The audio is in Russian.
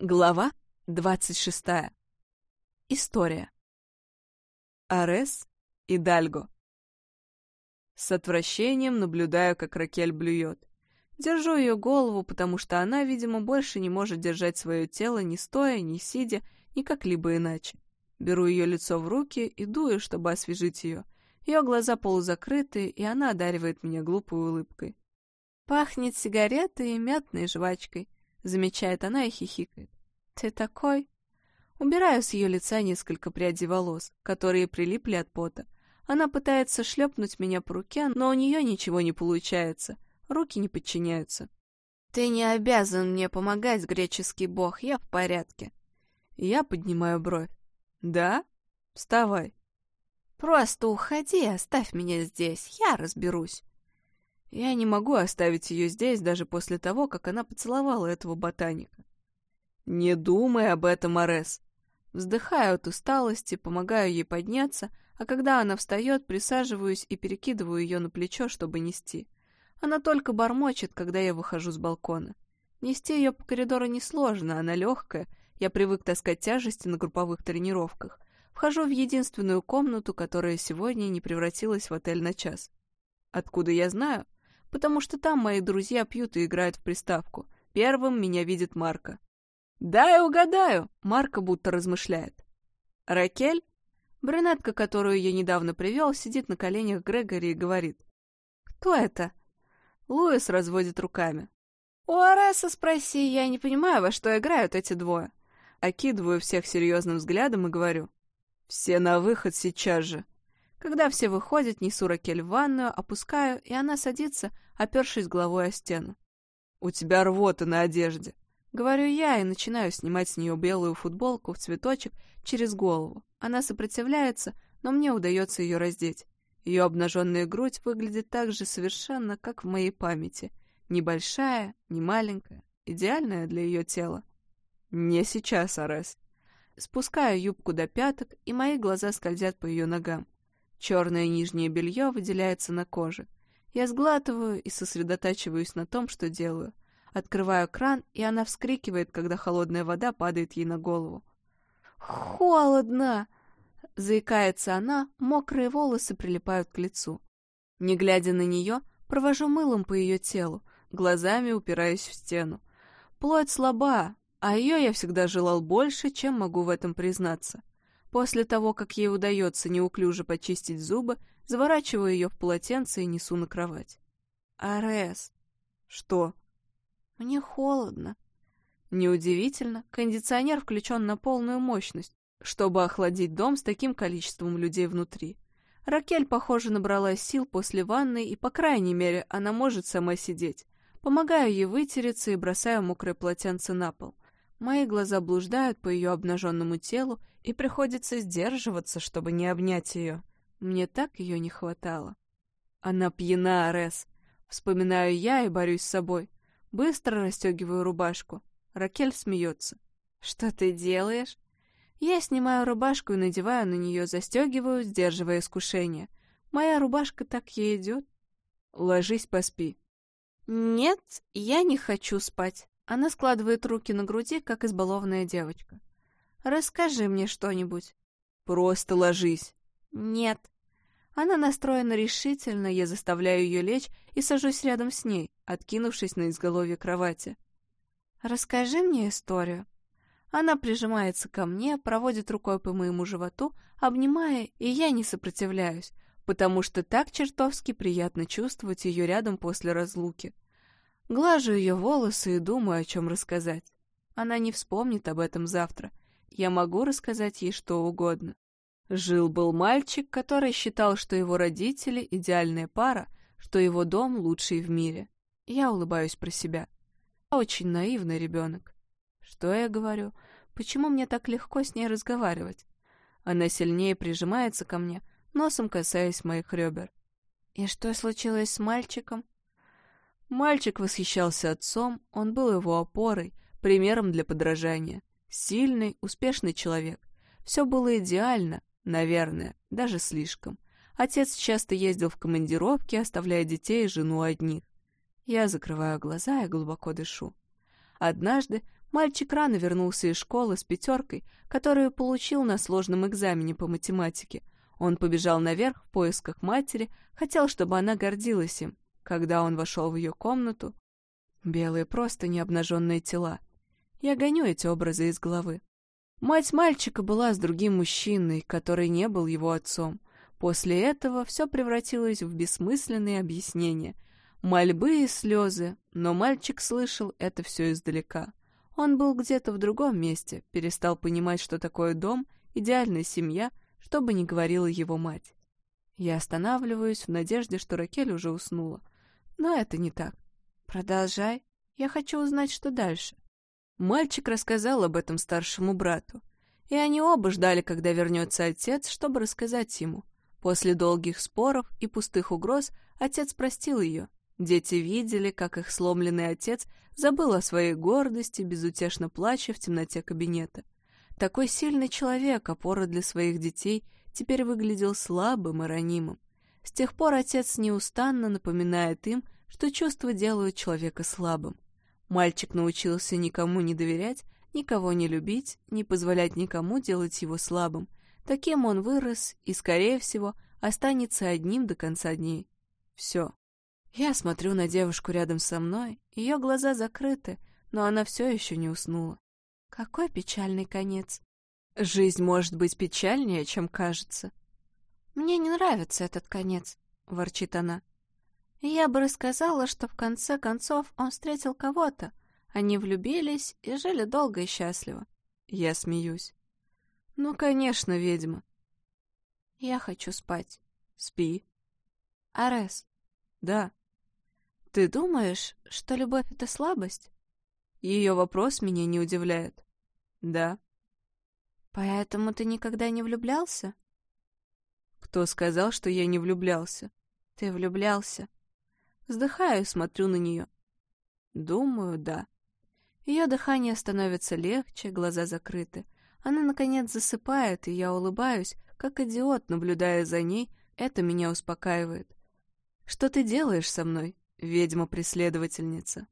Глава 26. История. Арес и Дальго. С отвращением наблюдаю, как Ракель блюет. Держу ее голову, потому что она, видимо, больше не может держать свое тело ни стоя, ни сидя, ни как-либо иначе. Беру ее лицо в руки и дую, чтобы освежить ее. Ее глаза полузакрыты, и она одаривает меня глупой улыбкой. Пахнет сигаретой и мятной жвачкой — замечает она и хихикает. «Ты такой?» Убираю с ее лица несколько прядей волос, которые прилипли от пота. Она пытается шлепнуть меня по руке, но у нее ничего не получается. Руки не подчиняются. «Ты не обязан мне помогать, греческий бог, я в порядке». Я поднимаю бровь. «Да? Вставай». «Просто уходи, оставь меня здесь, я разберусь». Я не могу оставить ее здесь даже после того, как она поцеловала этого ботаника. Не думай об этом, Арес. Вздыхаю от усталости, помогаю ей подняться, а когда она встает, присаживаюсь и перекидываю ее на плечо, чтобы нести. Она только бормочет, когда я выхожу с балкона. Нести ее по коридору несложно, она легкая, я привык таскать тяжести на групповых тренировках. Вхожу в единственную комнату, которая сегодня не превратилась в отель на час. Откуда я знаю? Потому что там мои друзья пьют и играют в приставку. Первым меня видит Марка. «Дай угадаю!» — Марка будто размышляет. «Ракель?» Брюнетка, которую я недавно привел, сидит на коленях Грегори и говорит. «Кто это?» Луис разводит руками. «У Ареса спроси, я не понимаю, во что играют эти двое». Окидываю всех серьезным взглядом и говорю. «Все на выход сейчас же!» Когда все выходят, несу Ракель в ванную, опускаю, и она садится, опершись головой о стену. «У тебя рвота на одежде», — говорю я и начинаю снимать с нее белую футболку в цветочек через голову. Она сопротивляется, но мне удается ее раздеть. Ее обнаженная грудь выглядит так же совершенно, как в моей памяти. Небольшая, не маленькая, идеальная для ее тела. Не сейчас, Арес. Спускаю юбку до пяток, и мои глаза скользят по ее ногам. Черное нижнее белье выделяется на коже. Я сглатываю и сосредотачиваюсь на том, что делаю. Открываю кран, и она вскрикивает, когда холодная вода падает ей на голову. «Холодно!» — заикается она, мокрые волосы прилипают к лицу. Не глядя на нее, провожу мылом по ее телу, глазами упираюсь в стену. Плоть слаба, а ее я всегда желал больше, чем могу в этом признаться. После того, как ей удается неуклюже почистить зубы, заворачиваю ее в полотенце и несу на кровать. «Арес!» «Что?» «Мне холодно». Неудивительно, кондиционер включен на полную мощность, чтобы охладить дом с таким количеством людей внутри. Ракель, похоже, набрала сил после ванны, и, по крайней мере, она может сама сидеть. Помогаю ей вытереться и бросаю мокрое полотенце на пол. Мои глаза блуждают по ее обнаженному телу, и приходится сдерживаться, чтобы не обнять ее. Мне так ее не хватало. Она пьяна, Арес. Вспоминаю я и борюсь с собой. Быстро расстегиваю рубашку. Ракель смеется. «Что ты делаешь?» Я снимаю рубашку и надеваю на нее, застегиваю, сдерживая искушение. Моя рубашка так ей идет. Ложись, поспи. Нет, я не хочу спать. Она складывает руки на груди, как избалованная девочка. «Расскажи мне что-нибудь». «Просто ложись». «Нет». Она настроена решительно, я заставляю ее лечь и сажусь рядом с ней, откинувшись на изголовье кровати. «Расскажи мне историю». Она прижимается ко мне, проводит рукой по моему животу, обнимая, и я не сопротивляюсь, потому что так чертовски приятно чувствовать ее рядом после разлуки. Глажу ее волосы и думаю, о чем рассказать. Она не вспомнит об этом завтра. Я могу рассказать ей что угодно. Жил-был мальчик, который считал, что его родители — идеальная пара, что его дом лучший в мире. Я улыбаюсь про себя. Очень наивный ребенок. Что я говорю? Почему мне так легко с ней разговаривать? Она сильнее прижимается ко мне, носом касаясь моих ребер. И что случилось с мальчиком? Мальчик восхищался отцом, он был его опорой, примером для подражания. Сильный, успешный человек. Все было идеально, наверное, даже слишком. Отец часто ездил в командировки, оставляя детей и жену одних. Я закрываю глаза и глубоко дышу. Однажды мальчик рано вернулся из школы с пятеркой, которую получил на сложном экзамене по математике. Он побежал наверх в поисках матери, хотел, чтобы она гордилась им. Когда он вошел в ее комнату, белые просто необнаженные тела. Я гоню эти образы из головы. Мать мальчика была с другим мужчиной, который не был его отцом. После этого все превратилось в бессмысленные объяснения, мольбы и слезы, но мальчик слышал это все издалека. Он был где-то в другом месте, перестал понимать, что такое дом, идеальная семья, что бы ни говорила его мать. Я останавливаюсь в надежде, что Ракель уже уснула. Но это не так. Продолжай. Я хочу узнать, что дальше. Мальчик рассказал об этом старшему брату. И они оба ждали, когда вернется отец, чтобы рассказать ему. После долгих споров и пустых угроз отец простил ее. Дети видели, как их сломленный отец забыл о своей гордости, безутешно плача в темноте кабинета. Такой сильный человек, опора для своих детей, теперь выглядел слабым и ранимым. С тех пор отец неустанно напоминает им, что чувства делают человека слабым. Мальчик научился никому не доверять, никого не любить, не позволять никому делать его слабым — Таким он вырос и, скорее всего, останется одним до конца дней. Все. Я смотрю на девушку рядом со мной, ее глаза закрыты, но она все еще не уснула. Какой печальный конец. Жизнь может быть печальнее, чем кажется. Мне не нравится этот конец, ворчит она. Я бы рассказала, что в конце концов он встретил кого-то. Они влюбились и жили долго и счастливо. Я смеюсь. Ну, конечно, ведьма. Я хочу спать. Спи. Арес. Да. Ты думаешь, что любовь — это слабость? Ее вопрос меня не удивляет. Да. Поэтому ты никогда не влюблялся? Кто сказал, что я не влюблялся? Ты влюблялся. Вздыхаю смотрю на нее. Думаю, да. Ее дыхание становится легче, глаза закрыты. Она, наконец, засыпает, и я улыбаюсь, как идиот, наблюдая за ней, это меня успокаивает. «Что ты делаешь со мной, ведьма-преследовательница?»